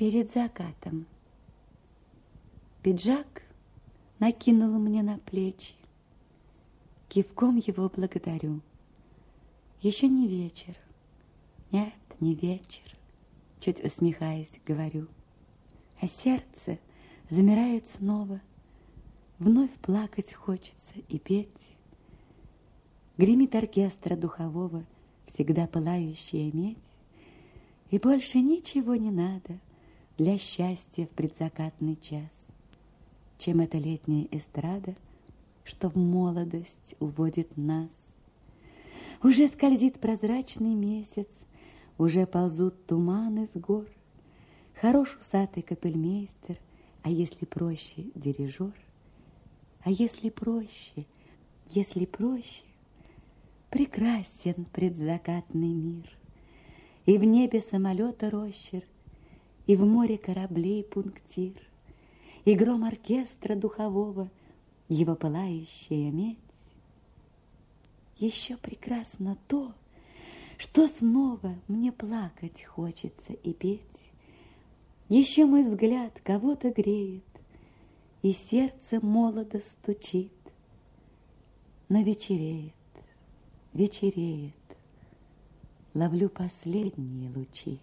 перед закатом. Пиджак накинул мне на плечи. Кивком его благодарю. Еще не вечер. Нет, не вечер. Чуть усмехаясь, говорю. А сердце замирает снова. Вновь плакать хочется и петь. Гремит оркестра духового, Всегда пылающая медь. И больше ничего не надо Для счастья в предзакатный час, Чем эта летняя эстрада, Что в молодость уводит нас. Уже скользит прозрачный месяц, Уже ползут туманы с гор. Хорош усатый капельмейстер, А если проще дирижер, А если проще, если проще, Прекрасен предзакатный мир. И в небе самолета рощер, И в море кораблей пунктир, И гром оркестра духового, Его пылающая медь, еще прекрасно то, что снова мне плакать хочется и петь. Еще мой взгляд кого-то греет, и сердце молодо стучит. Но вечереет, вечереет, ловлю последние лучи.